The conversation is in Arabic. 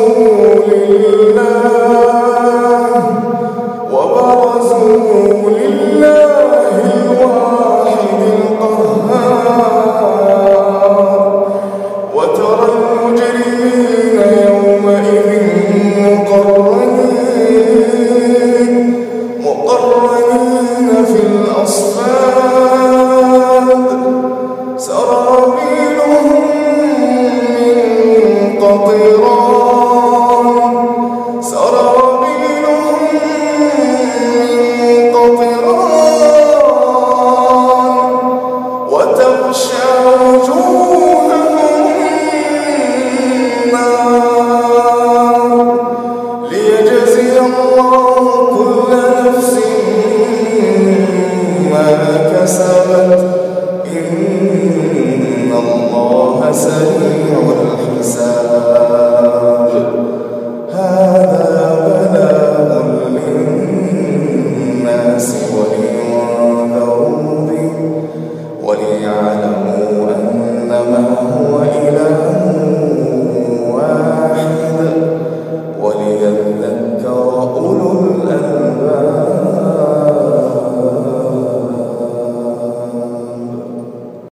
رسول الله